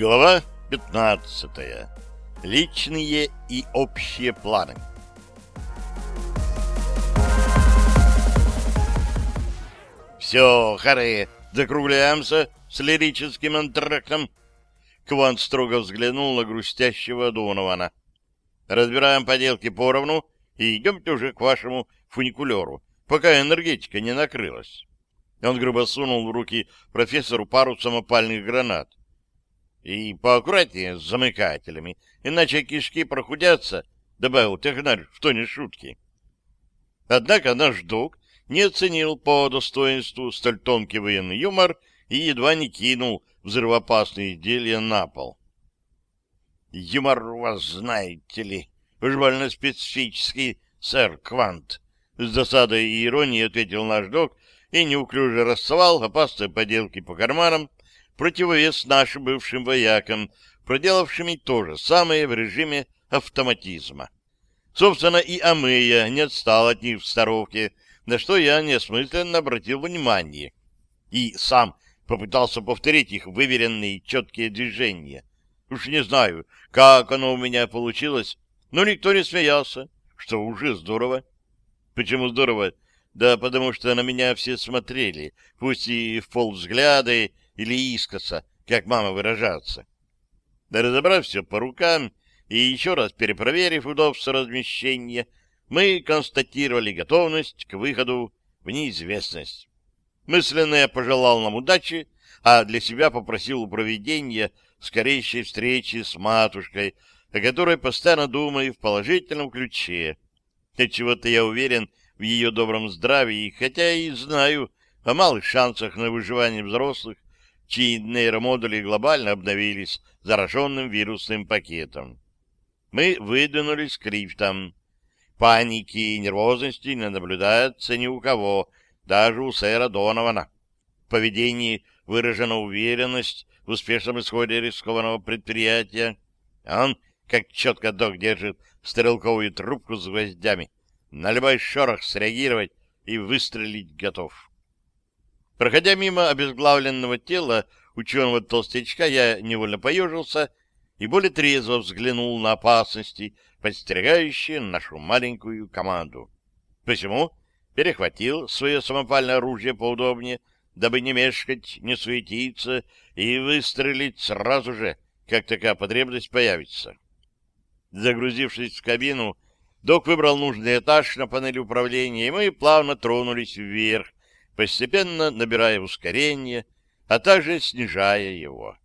Глава 15. Личные и общие планы. Все, харе, закругляемся с лирическим антрактом. Квант строго взглянул на грустящего Донована. Разбираем поделки поровну и идемте уже к вашему фуникулеру, пока энергетика не накрылась. Он грубо сунул в руки профессору пару самопальных гранат. И поаккуратнее с замыкателями, иначе кишки прохудятся, добавил технарь в тоне шутки. Однако наш док не оценил по достоинству столь тонкий военный юмор и едва не кинул взрывоопасные изделия на пол. «Юмор у вас, знаете ли, уж больно специфический, сэр Квант», — с досадой и иронией ответил наш док и неуклюже рассовал опасные поделки по карманам, противовес нашим бывшим воякам, проделавшими то же самое в режиме автоматизма. Собственно, и Амея не отстал от них в старовке, на что я неосмысленно обратил внимание. И сам попытался повторить их выверенные четкие движения. Уж не знаю, как оно у меня получилось, но никто не смеялся, что уже здорово. Почему здорово? Да потому что на меня все смотрели, пусть и в полвзгляда, или искоса, как мама выражается. Разобрав все по рукам и еще раз перепроверив удобство размещения, мы констатировали готовность к выходу в неизвестность. Мысленно я пожелал нам удачи, а для себя попросил у проведения скорейшей встречи с матушкой, о которой постоянно думаю в положительном ключе. Отчего-то я уверен в ее добром здравии, хотя и знаю о малых шансах на выживание взрослых, чьи нейромодули глобально обновились зараженным вирусным пакетом. Мы выдвинулись к крифтам. Паники и нервозности не наблюдается ни у кого, даже у сэра Донована. В поведении выражена уверенность в успешном исходе рискованного предприятия. Он, как четко док, держит стрелковую трубку с гвоздями. На любой шорох среагировать и выстрелить готов. Проходя мимо обезглавленного тела ученого толстячка, я невольно поежился и более трезво взглянул на опасности, подстерегающие нашу маленькую команду. Посему перехватил свое самопальное оружие поудобнее, дабы не мешкать, не суетиться и выстрелить сразу же, как такая потребность появится. Загрузившись в кабину, док выбрал нужный этаж на панели управления, и мы плавно тронулись вверх, постепенно набирая ускорение, а также снижая его.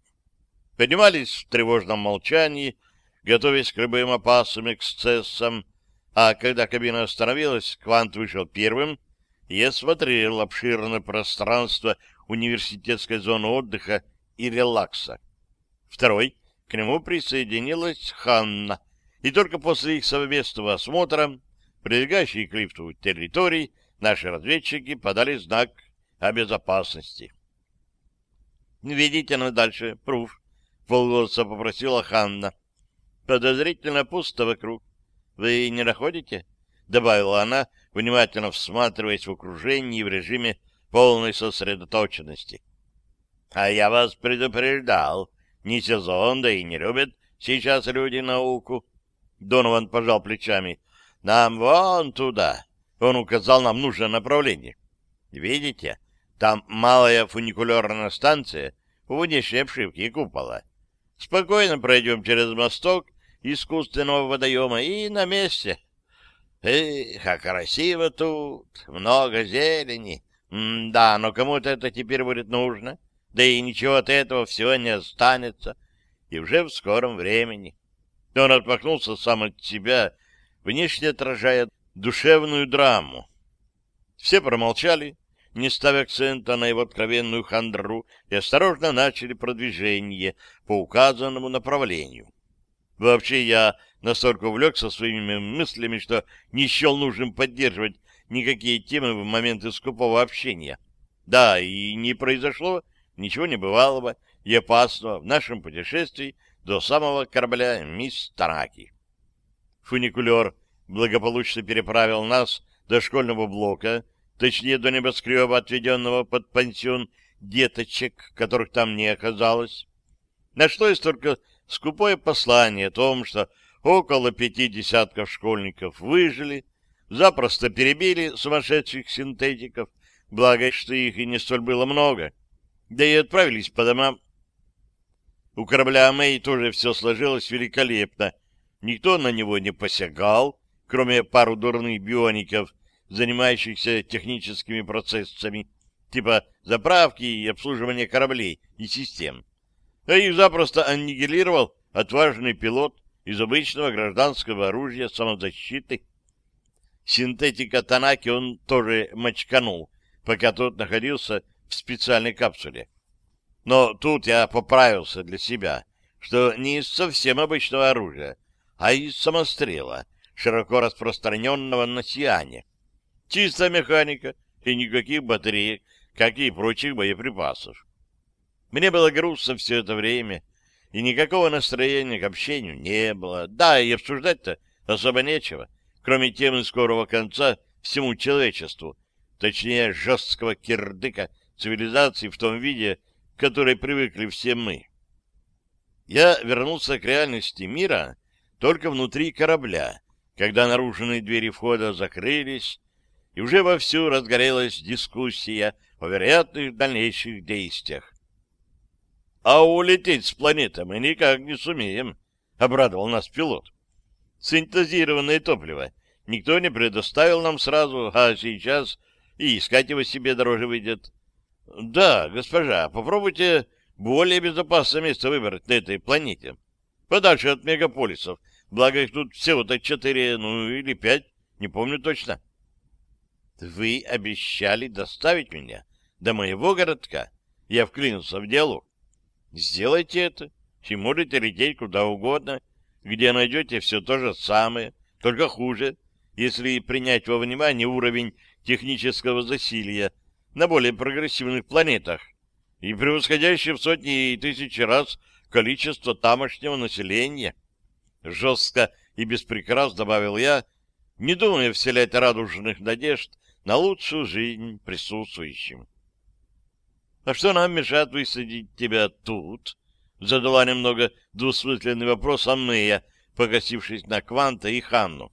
Поднимались в тревожном молчании, готовясь к любым опасным эксцессам, а когда кабина остановилась, Квант вышел первым и осмотрел обширное пространство университетской зоны отдыха и релакса. Второй к нему присоединилась Ханна, и только после их совместного осмотра прилегающей к лифту территории наши разведчики подали знак о безопасности. «Ведите нас дальше, пруф», — полголоса попросила Ханна. «Подозрительно пусто вокруг. Вы не находите?» — добавила она, внимательно всматриваясь в окружение в режиме полной сосредоточенности. «А я вас предупреждал. Не сезон, да и не любят сейчас люди науку». Донован пожал плечами. «Нам вон туда, он указал нам нужное направление. Видите, там малая фуникулерная станция у внешней обшивки купола. Спокойно пройдем через мосток искусственного водоема и на месте. Эх, а красиво тут, много зелени. М да, но кому-то это теперь будет нужно. Да и ничего от этого всего не останется. И уже в скором времени. Он отмахнулся сам от себя, внешне отражая душевную драму. Все промолчали, не ставя акцента на его откровенную хандру, и осторожно начали продвижение по указанному направлению. Вообще я настолько увлекся своими мыслями, что не счел нужным поддерживать никакие темы в моменты скупого общения. Да, и не произошло ничего небывалого и опасного в нашем путешествии до самого корабля «Мисс Тараки». Фуникулер благополучно переправил нас до школьного блока, точнее до небоскреба, отведенного под пансион деточек, которых там не оказалось. Нашлось только скупое послание о том, что около пяти десятков школьников выжили, запросто перебили сумасшедших синтетиков, благо, что их и не столь было много, да и отправились по домам. У корабля Мэй тоже все сложилось великолепно. Никто на него не посягал, кроме пару дурных биоников, занимающихся техническими процессами, типа заправки и обслуживания кораблей и систем. А их запросто аннигилировал отважный пилот из обычного гражданского оружия самозащиты. Синтетика Танаки он тоже мочканул, пока тот находился в специальной капсуле. Но тут я поправился для себя, что не из совсем обычного оружия, а из самострела, широко распространенного на Сиане. Чистая механика и никаких батареек, как и прочих боеприпасов. Мне было грустно все это время, и никакого настроения к общению не было. Да, и обсуждать-то особо нечего, кроме темы скорого конца всему человечеству, точнее жесткого кирдыка цивилизации в том виде, к которой привыкли все мы. Я вернулся к реальности мира только внутри корабля, когда наружные двери входа закрылись, и уже вовсю разгорелась дискуссия о вероятных дальнейших действиях. А улететь с планеты мы никак не сумеем, — обрадовал нас пилот. Синтезированное топливо никто не предоставил нам сразу, а сейчас и искать его себе дороже выйдет. Да, госпожа, попробуйте более безопасное место выбрать на этой планете. Подальше от мегаполисов, благо их тут всего-то четыре, ну или пять, не помню точно. Вы обещали доставить меня до моего городка. Я вклинился в диалог. Сделайте это, и можете лететь куда угодно, где найдете все то же самое, только хуже, если принять во внимание уровень технического засилья на более прогрессивных планетах и превосходящее в сотни и тысячи раз количество тамошнего населения. Жестко и без добавил я, не думая вселять радужных надежд на лучшую жизнь присутствующим. — А что нам мешает высадить тебя тут? — задала немного двусмысленный вопрос Аммея, погасившись на Кванта и Ханну.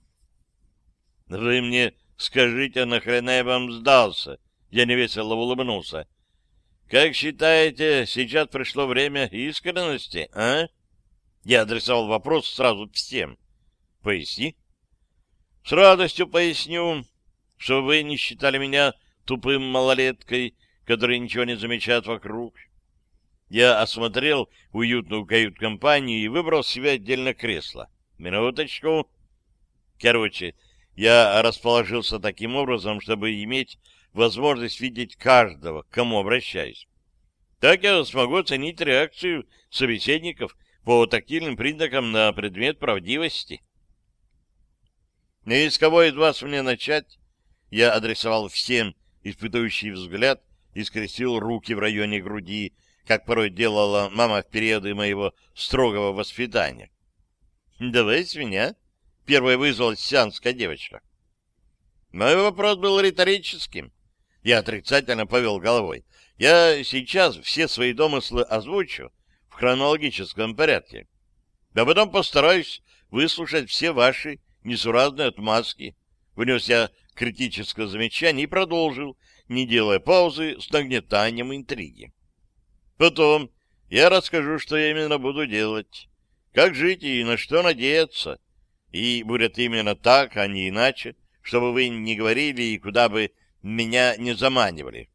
— Вы мне скажите, нахрена я вам сдался? Я невесело улыбнулся. — Как считаете, сейчас пришло время искренности, а? Я адресовал вопрос сразу всем. — Поясни. — С радостью поясню, что вы не считали меня тупым малолеткой, которые ничего не замечают вокруг. Я осмотрел уютную кают-компанию и выбрал себе отдельно кресло. Минуточку. Короче, я расположился таким образом, чтобы иметь возможность видеть каждого, к кому обращаюсь. Так я смогу оценить реакцию собеседников по тактильным признакам на предмет правдивости. И с кого из вас мне начать? Я адресовал всем испытывающий взгляд и скрестил руки в районе груди, как порой делала мама в периоды моего строгого воспитания. «Давай с меня», — первая вызвалась сианская девочка. Мой вопрос был риторическим. Я отрицательно повел головой. Я сейчас все свои домыслы озвучу в хронологическом порядке. А потом постараюсь выслушать все ваши несуразные отмазки. Внес я критическое замечание и продолжил, не делая паузы с нагнетанием интриги. Потом я расскажу, что я именно буду делать, как жить и на что надеяться. И будет именно так, а не иначе, чтобы вы не говорили и куда бы меня не заманивали.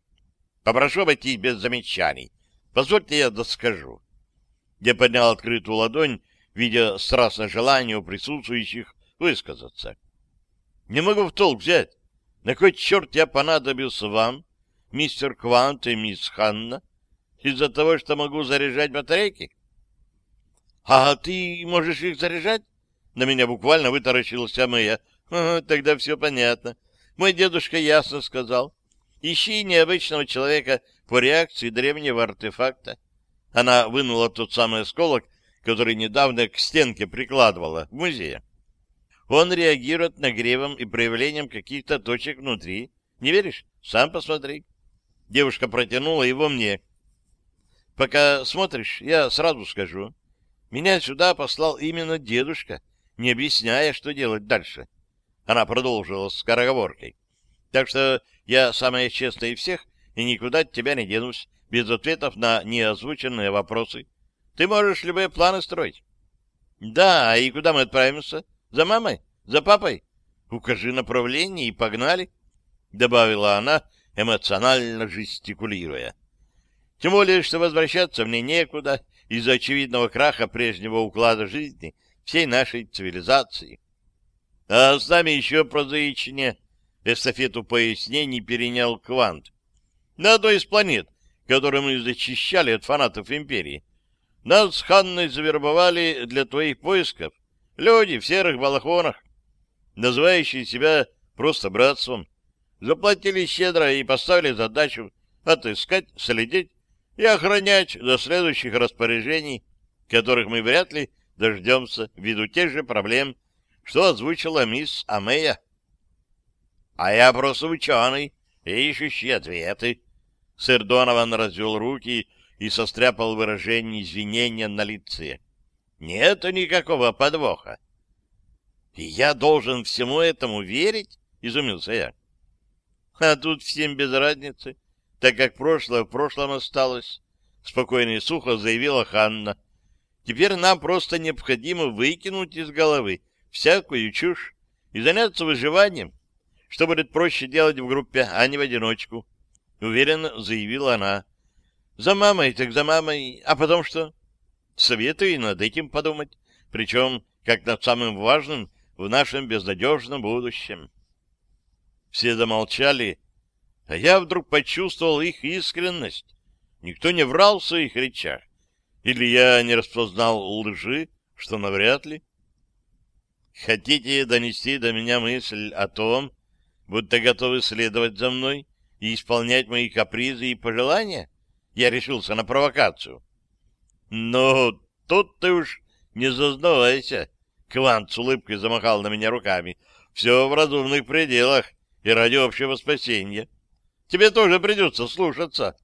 Попрошу обойтись без замечаний. Позвольте я доскажу. Я поднял открытую ладонь, видя страстное желание у присутствующих высказаться. Не могу в толк взять. На кой черт я понадобился вам, мистер Квант и мисс Ханна, из-за того, что могу заряжать батарейки? — А ты можешь их заряжать? На меня буквально вытаращилась. Ага, тогда все понятно. Мой дедушка ясно сказал. Ищи необычного человека по реакции древнего артефакта. Она вынула тот самый осколок, который недавно к стенке прикладывала в музее. Он реагирует нагревом и проявлением каких-то точек внутри. Не веришь? Сам посмотри. Девушка протянула его мне. Пока смотришь, я сразу скажу. Меня сюда послал именно дедушка, не объясняя, что делать дальше. Она продолжила скороговоркой. Так что я самая честная из всех, и никуда от тебя не денусь, без ответов на неозвученные вопросы. Ты можешь любые планы строить. Да, и куда мы отправимся? За мамой? За папой? Укажи направление и погнали, — добавила она, эмоционально жестикулируя. Тем более, что возвращаться мне некуда из-за очевидного краха прежнего уклада жизни всей нашей цивилизации. А с нами еще прозаичнее эстафету пояснений перенял Квант. На одной из планет, которую мы зачищали от фанатов Империи, нас с Ханной завербовали для твоих поисков люди в серых балахонах, называющие себя просто братством. Заплатили щедро и поставили задачу отыскать, следить и охранять до следующих распоряжений, которых мы вряд ли дождемся ввиду тех же проблем, что озвучила мисс Амея. А я просто ученый, ищущий ответы. Сэр Донован развел руки и состряпал выражение извинения на лице. Нет никакого подвоха. И я должен всему этому верить? Изумился я. А тут всем без разницы, так как прошлое в прошлом осталось. Спокойно и сухо заявила Ханна. Теперь нам просто необходимо выкинуть из головы всякую чушь и заняться выживанием, что будет проще делать в группе, а не в одиночку. Уверенно заявила она. За мамой, так за мамой. А потом что? Советую над этим подумать. Причем, как над самым важным в нашем безнадежном будущем. Все замолчали, а я вдруг почувствовал их искренность. Никто не врал в своих речах. Или я не распознал лжи, что навряд ли. Хотите донести до меня мысль о том, будто готовы следовать за мной и исполнять мои капризы и пожелания? Я решился на провокацию. Но тут ты уж не зазнавайся. Квант с улыбкой замахал на меня руками. Все в разумных пределах и ради общего спасения. Тебе тоже придется слушаться.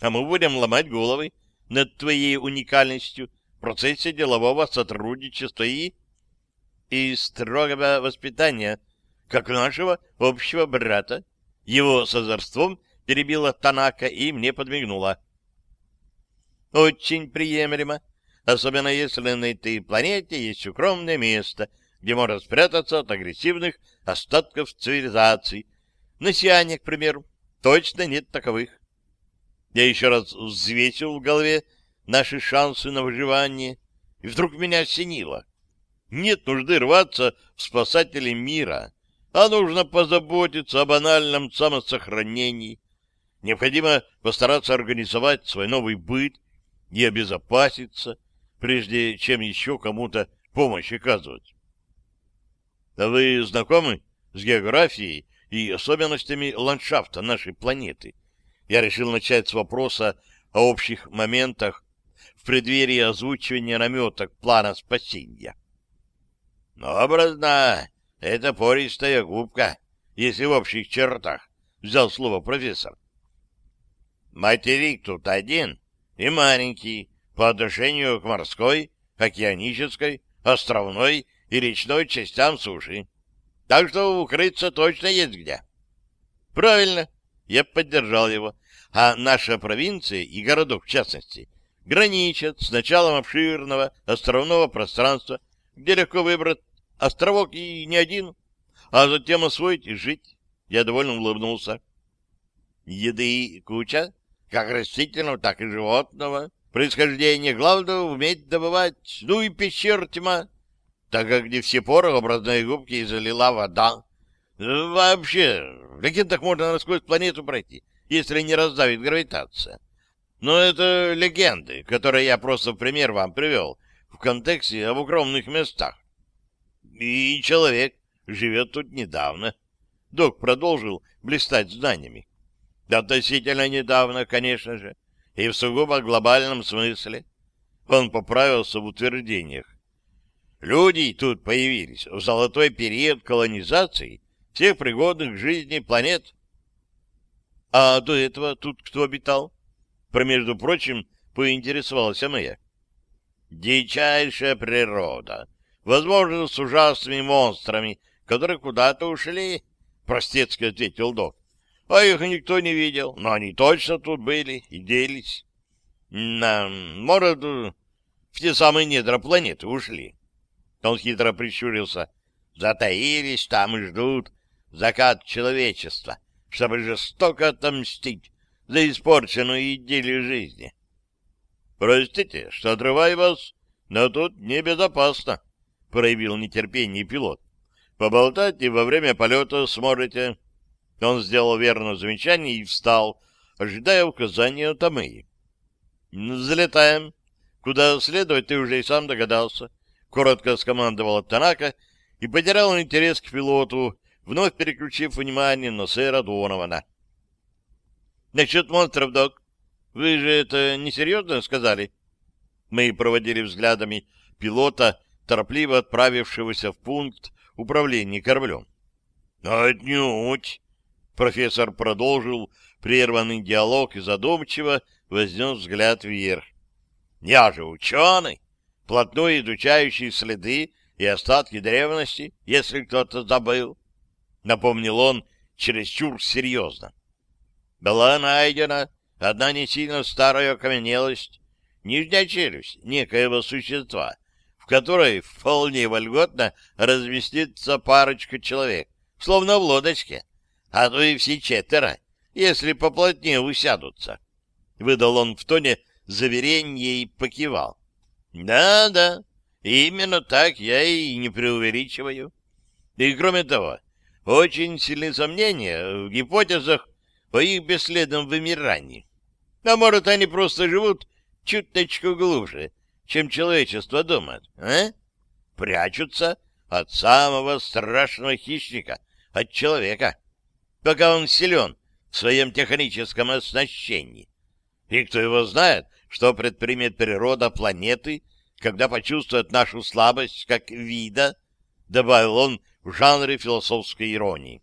А мы будем ломать головы над твоей уникальностью в процессе делового сотрудничества и... и строгого воспитания, как нашего общего брата. Его с озорством перебила Танака и мне подмигнула. Очень приемлемо, особенно если на этой планете есть укромное место, где можно спрятаться от агрессивных остатков цивилизации. На Сиане, к примеру, точно нет таковых. Я еще раз взвесил в голове наши шансы на выживание, и вдруг меня осенило. Нет нужды рваться в спасатели мира, а нужно позаботиться о банальном самосохранении. Необходимо постараться организовать свой новый быт и обезопаситься, прежде чем еще кому-то помощь оказывать. А вы знакомы с географией и особенностями ландшафта нашей планеты? Я решил начать с вопроса о общих моментах в преддверии озвучивания наметок плана спасения. Но образно, это пористая губка, если в общих чертах, взял слово профессор. Материк тут один и маленький по отношению к морской, океанической, островной и речной частям суши. Так что укрыться точно есть где. Правильно, я поддержал его. А наша провинция и городок в частности граничат с началом обширного островного пространства, где легко выбрать островок и не один, а затем освоить и жить. Я довольно улыбнулся. Еды куча, как растительного, так и животного. Происхождение главное уметь добывать. Ну и пещер тьма, так как где все порохообразные губки залила вода. Вообще, в легендах можно насквозь планету пройти, если не раздавит гравитация. Но это легенды, которые я просто в пример вам привел в контексте об укромных местах. И человек живет тут недавно. Док продолжил блистать знаниями. Относительно недавно, конечно же, и в сугубо глобальном смысле. Он поправился в утверждениях. Люди тут появились в золотой период колонизации всех пригодных к жизни планет. А до этого тут кто обитал? Про, между прочим, поинтересовалась Амея. Дичайшая природа. Возможно, с ужасными монстрами, которые куда-то ушли, — простецки ответил док. А их никто не видел, но они точно тут были и делись. На, может, в те самые недра планеты ушли. Он хитро прищурился. Затаились там и ждут закат человечества, чтобы жестоко отомстить за испорченную идиллию жизни. Простите, что отрываю вас, но тут небезопасно, — проявил нетерпение пилот. Поболтать и во время полета сможете. Он сделал верное замечание и встал, ожидая указания от Амеи. «Взлетаем. Куда следовать, ты уже и сам догадался», — коротко скомандовал Танака и потерял интерес к пилоту, вновь переключив внимание на сэра Донована. «Насчет монстров, док, вы же это несерьезно сказали?» Мы проводили взглядами пилота, торопливо отправившегося в пункт управления кораблем. «Отнюдь!» Профессор продолжил прерванный диалог и задумчиво вознес взгляд вверх. «Я же ученый, плотно изучающий следы и остатки древности, если кто-то забыл», — напомнил он чересчур серьезно. «Была найдена одна не сильно старая окаменелость, нижняя челюсть некоего существа, в которой вполне вольготно разместится парочка человек, словно в лодочке, а то и все четверо, если поплотнее усядутся. Выдал он в тоне заверения и покивал. Да-да, именно так я и не преувеличиваю. И кроме того, очень сильные сомнения в гипотезах о их бесследном вымирании. А может, они просто живут чуточку глубже, чем человечество думает, а? Прячутся от самого страшного хищника, от человека пока он силен в своем техническом оснащении. И кто его знает, что предпримет природа планеты, когда почувствует нашу слабость как вида, добавил он в жанре философской иронии.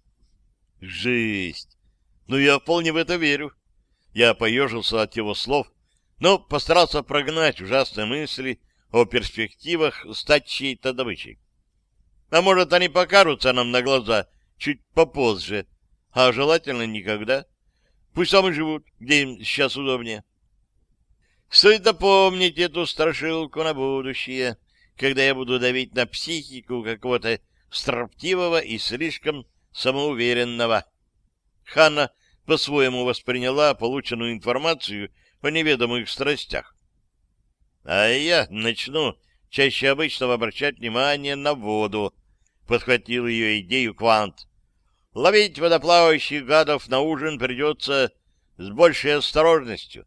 Жесть! Ну, я вполне в это верю. Я поежился от его слов, но постарался прогнать ужасные мысли о перспективах стать чьей-то добычей. А может, они покажутся нам на глаза чуть попозже, а желательно никогда. Пусть сами живут, где им сейчас удобнее. Стоит запомнить эту страшилку на будущее, когда я буду давить на психику какого-то строптивого и слишком самоуверенного. Ханна по-своему восприняла полученную информацию о неведомых страстях. А я начну чаще обычного обращать внимание на воду, подхватил ее идею Квант. Ловить водоплавающих гадов на ужин придется с большей осторожностью,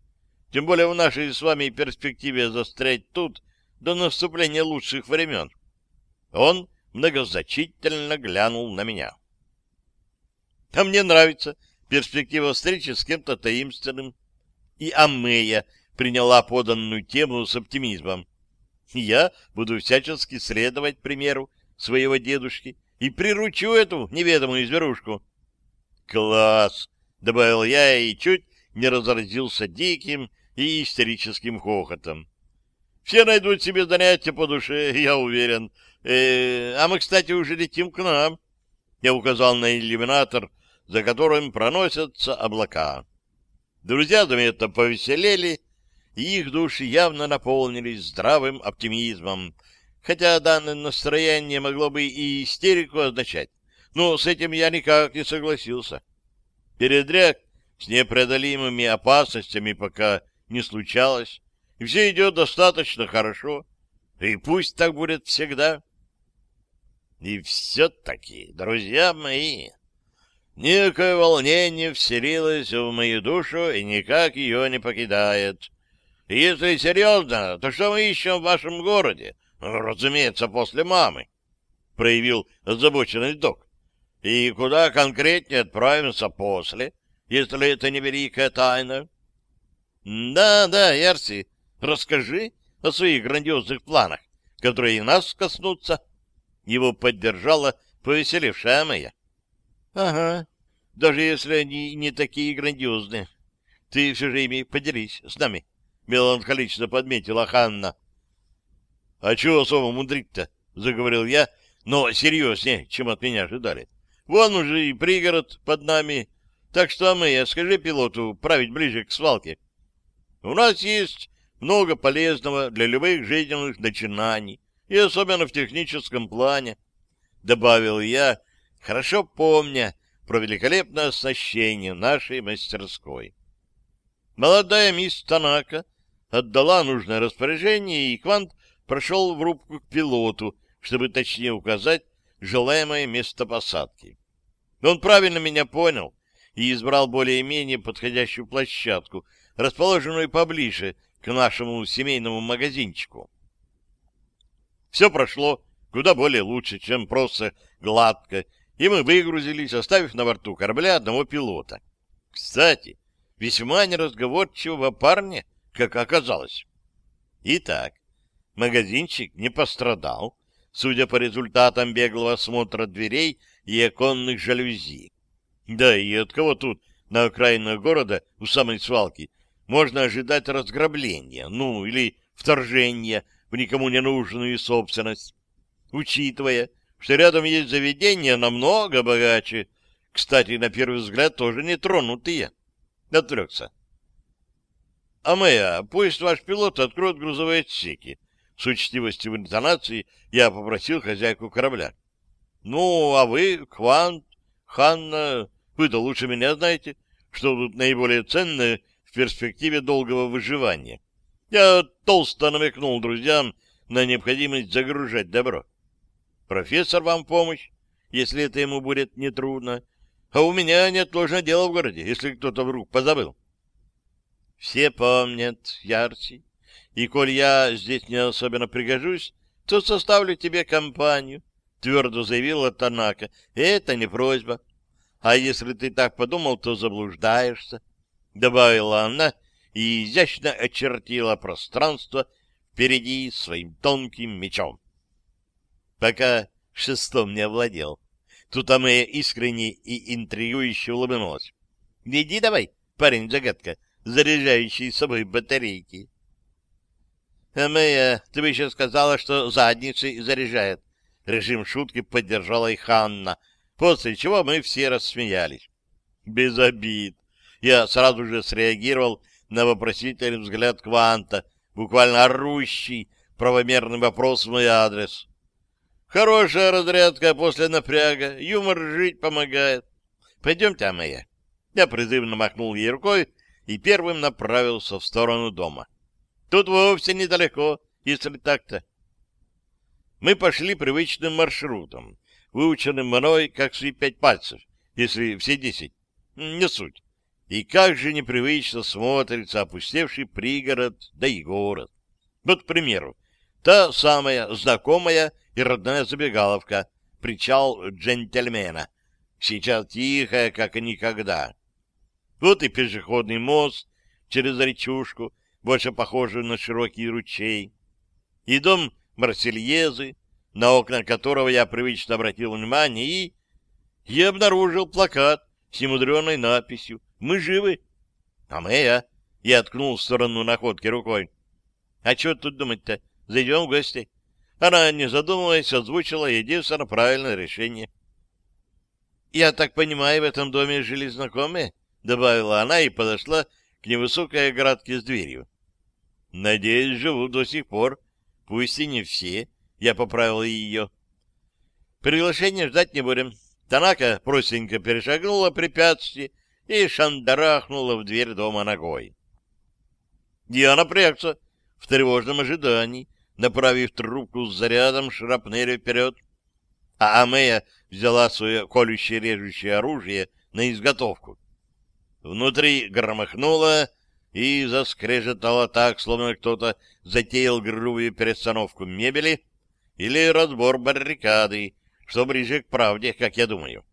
тем более в нашей с вами перспективе застрять тут до наступления лучших времен. Он многозначительно глянул на меня. А мне нравится перспектива встречи с кем-то таинственным. И Амея приняла поданную тему с оптимизмом. Я буду всячески следовать примеру своего дедушки и приручу эту неведомую зверушку. «Класс!» — добавил я и чуть не разразился диким и истерическим хохотом. «Все найдут себе занятия по душе, я уверен. Э, а мы, кстати, уже летим к нам». Я указал на иллюминатор, за которым проносятся облака. Друзья заметно повеселели, и их души явно наполнились здравым оптимизмом, хотя данное настроение могло бы и истерику означать, но с этим я никак не согласился. Передряг с непреодолимыми опасностями пока не случалось, и все идет достаточно хорошо, и пусть так будет всегда. И все-таки, друзья мои, некое волнение вселилось в мою душу и никак ее не покидает. Если серьезно, то что мы ищем в вашем городе? Разумеется, после мамы, — проявил озабоченный док. И куда конкретнее отправимся после, если это не великая тайна? Да, да, Ярси, расскажи о своих грандиозных планах, которые и нас коснутся. Его поддержала повеселевшая моя. Ага, даже если они не такие грандиозные, ты все же ими поделись с нами. — меланхолично подметила Ханна. — А чего особо мудрить-то? — заговорил я, но серьезнее, чем от меня ожидали. — Вон уже и пригород под нами, так что, мы, скажи пилоту править ближе к свалке. У нас есть много полезного для любых жизненных начинаний, и особенно в техническом плане, — добавил я, хорошо помня про великолепное оснащение нашей мастерской. Молодая мисс Танака отдала нужное распоряжение, и Квант прошел в рубку к пилоту, чтобы точнее указать желаемое место посадки. Он правильно меня понял и избрал более-менее подходящую площадку, расположенную поближе к нашему семейному магазинчику. Все прошло куда более лучше, чем просто гладко, и мы выгрузились, оставив на борту корабля одного пилота. Кстати, весьма неразговорчивого парня, как оказалось. Итак, магазинчик не пострадал, судя по результатам беглого осмотра дверей и оконных жалюзи. Да и от кого тут, на окраинах города, у самой свалки, можно ожидать разграбления, ну, или вторжения в никому не нужную собственность, учитывая, что рядом есть заведения намного богаче, кстати, на первый взгляд тоже не тронутые. Отвлекся. А моя, пусть ваш пилот откроет грузовые отсеки. С учтивостью в интонации я попросил хозяйку корабля. Ну, а вы, Квант, Ханна, вы-то лучше меня знаете, что тут наиболее ценное в перспективе долгого выживания. Я толсто намекнул друзьям на необходимость загружать добро. Профессор вам помощь, если это ему будет нетрудно, а у меня неотложное дело в городе, если кто-то вдруг позабыл. Все помнят, Ярси, и коль я здесь не особенно пригожусь, то составлю тебе компанию, — твердо заявила Танака. Это не просьба. А если ты так подумал, то заблуждаешься, — добавила она и изящно очертила пространство впереди своим тонким мечом. Пока шестом не овладел. Тут Амея искренне и интригующе улыбнулась. — Иди давай, парень-загадка, заряжающий собой батарейки. — Амея, ты бы еще сказала, что задницей заряжает. Режим шутки поддержала и Ханна, после чего мы все рассмеялись. Без обид. Я сразу же среагировал на вопросительный взгляд Кванта, буквально орущий правомерный вопрос в мой адрес. Хорошая разрядка после напряга, юмор жить помогает. Пойдемте, Амея. Я призывно махнул ей рукой и первым направился в сторону дома. Тут вовсе недалеко, если так-то. Мы пошли привычным маршрутом, выученным мной как свои пять пальцев, если все десять. Не суть. И как же непривычно смотрится опустевший пригород, да и город. Вот, к примеру, та самая знакомая и родная забегаловка, причал джентльмена. Сейчас тихая, как и никогда. Вот и пешеходный мост через речушку, больше похожий на широкий ручей. И дом Марсельезы, на окна которого я привычно обратил внимание, и... Я обнаружил плакат с немудреной надписью «Мы живы». «А мы, а?» Я ткнул в сторону находки рукой. «А что тут думать-то? Зайдем в гости». Она, не задумываясь, озвучила единственно правильное решение. «Я так понимаю, в этом доме жили знакомые?» — добавила она и подошла к невысокой оградке с дверью. «Надеюсь, живут до сих пор. Пусть и не все». Я поправил ее. «Приглашение ждать не будем. Танака простенько перешагнула препятствие и шандарахнула в дверь дома ногой. Я напрягся в тревожном ожидании, направив трубку с зарядом шрапнеля вперед. А Амея взяла свое колющее-режущее оружие на изготовку. Внутри громыхнуло и заскрежетало так, словно кто-то затеял грубую перестановку мебели или разбор баррикады, что ближе к правде, как я думаю.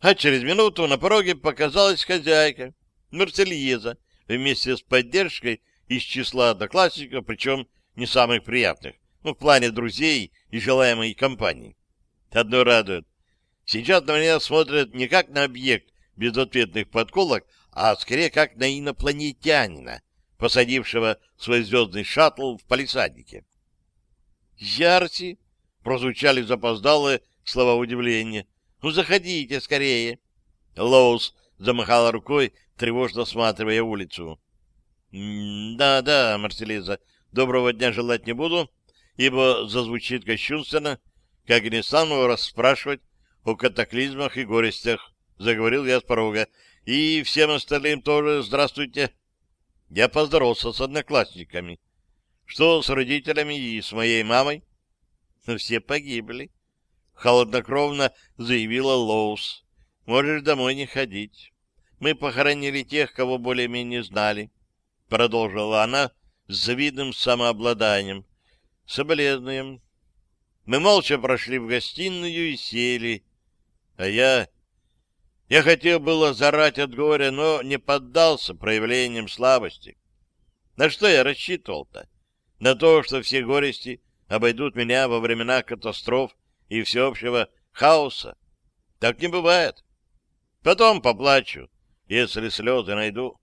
А через минуту на пороге показалась хозяйка, Мерсельеза, вместе с поддержкой из числа одноклассников, причем не самых приятных, ну, в плане друзей и желаемой компании. Одно радует. Сейчас на меня смотрят не как на объект безответных подколок, а скорее как на инопланетянина, посадившего свой звездный шаттл в палисаднике. «Ярси!» — прозвучали запоздалые слова удивления. «Ну, заходите скорее!» Лоус замахала рукой, тревожно осматривая улицу. «Да-да, Марселиза, доброго дня желать не буду, ибо зазвучит кощунственно, как и не стану расспрашивать о катаклизмах и горестях», — заговорил я с порога. «И всем остальным тоже здравствуйте». Я поздоровался с одноклассниками. Что с родителями и с моей мамой? Все погибли. Холоднокровно заявила Лоус. Можешь домой не ходить. Мы похоронили тех, кого более-менее знали. Продолжила она с завидным самообладанием. Соболезнуем. Мы молча прошли в гостиную и сели. А я... Я хотел было зарать от горя, но не поддался проявлениям слабости. На что я рассчитывал-то? На то, что все горести обойдут меня во времена катастроф и всеобщего хаоса. Так не бывает. Потом поплачу, если слезы найду.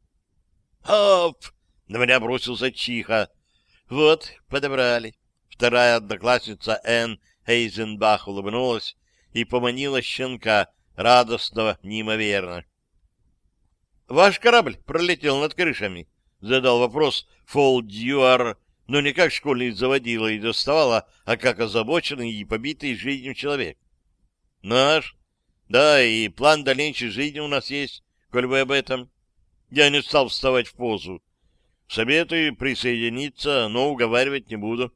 Оп! На меня бросился чиха. Вот, подобрали. Вторая одноклассница Энн Хейзенбах улыбнулась и поманила щенка, радостного неимоверно. «Ваш корабль пролетел над крышами?» — задал вопрос Фол Дьюар, но не как школьный заводила и доставала, а как озабоченный и побитый жизнью человек. «Наш? Да, и план дальнейшей жизни у нас есть, коль вы об этом». Я не стал вставать в позу. Советую присоединиться, но уговаривать не буду.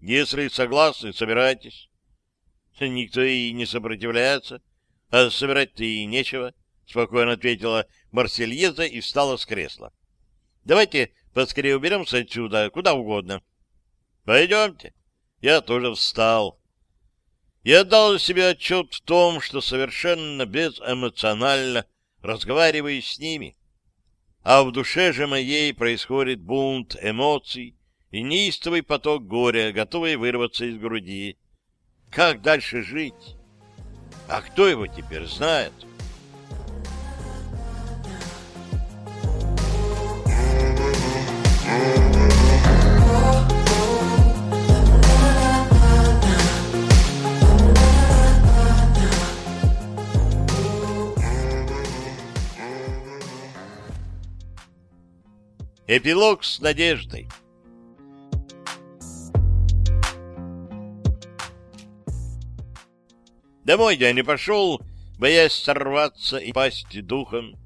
Если согласны, собирайтесь. Никто и не сопротивляется. — А собирать-то и нечего, — спокойно ответила Марсельеза и встала с кресла. — Давайте поскорее уберемся отсюда, куда угодно. — Пойдемте. Я тоже встал. Я дал себе отчет в том, что совершенно безэмоционально разговариваю с ними. А в душе же моей происходит бунт эмоций и неистовый поток горя, готовый вырваться из груди. Как дальше жить? А кто его теперь знает? Эпилог с надеждой. Домой я не пошел, боясь сорваться и пасть духом.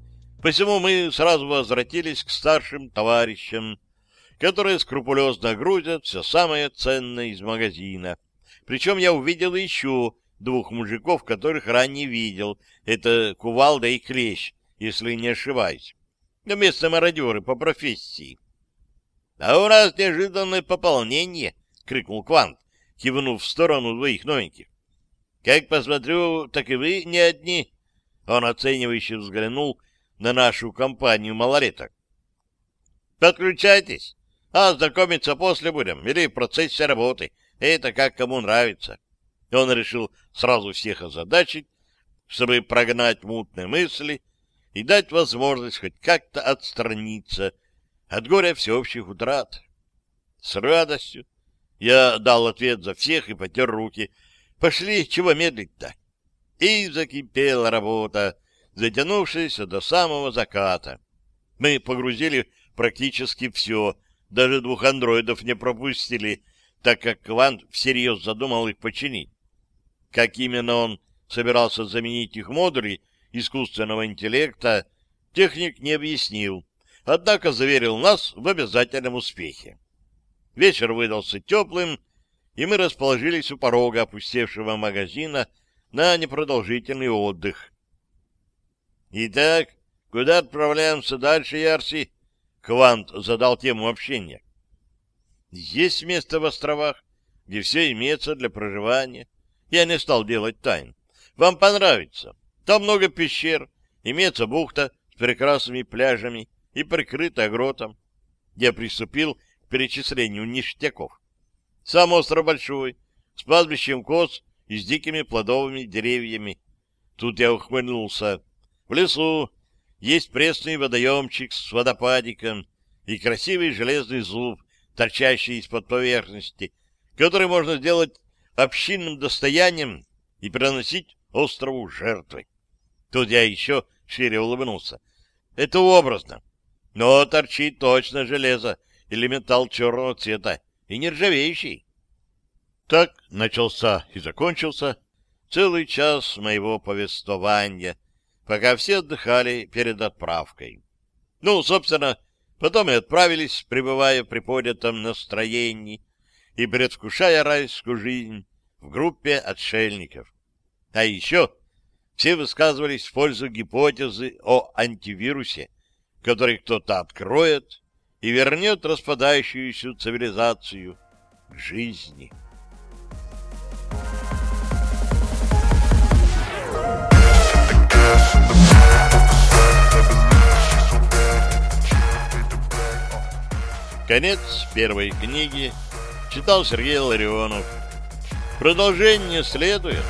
Посему мы сразу возвратились к старшим товарищам, которые скрупулезно грузят все самое ценное из магазина. Причем я увидел еще двух мужиков, которых ранее видел. Это Кувалда и Клещ, если не ошибаюсь. Местные мародеры по профессии. — А у нас неожиданное пополнение! — крикнул Квант, кивнув в сторону двоих новеньких. Как посмотрю, так и вы не одни. Он оценивающе взглянул на нашу компанию малолеток. Подключайтесь, а знакомиться после будем или в процессе работы. Это как кому нравится. Он решил сразу всех озадачить, чтобы прогнать мутные мысли и дать возможность хоть как-то отстраниться от горя всеобщих утрат. С радостью я дал ответ за всех и потер руки — Пошли, чего медлить-то? И закипела работа, затянувшаяся до самого заката. Мы погрузили практически все, даже двух андроидов не пропустили, так как Квант всерьез задумал их починить. Как именно он собирался заменить их модули искусственного интеллекта, техник не объяснил, однако заверил нас в обязательном успехе. Вечер выдался теплым, и мы расположились у порога опустевшего магазина на непродолжительный отдых. «Итак, куда отправляемся дальше, Ярси?» Квант задал тему общения. «Есть место в островах, где все имеется для проживания. Я не стал делать тайн. Вам понравится. Там много пещер, имеется бухта с прекрасными пляжами и прикрытая гротом. Я приступил к перечислению ништяков. Сам остров большой, с пастбищем коз и с дикими плодовыми деревьями. Тут я ухмыльнулся. В лесу есть пресный водоемчик с водопадиком и красивый железный зуб, торчащий из-под поверхности, который можно сделать общинным достоянием и приносить острову жертвы. Тут я еще шире улыбнулся. Это образно. Но торчит точно железо или металл черного цвета и нержавеющий. Так начался и закончился целый час моего повествования, пока все отдыхали перед отправкой. Ну, собственно, потом и отправились, пребывая в приподнятом настроении и предвкушая райскую жизнь в группе отшельников. А еще все высказывались в пользу гипотезы о антивирусе, который кто-то откроет и вернет распадающуюся цивилизацию к жизни. Конец первой книги читал Сергей Ларионов. Продолжение следует.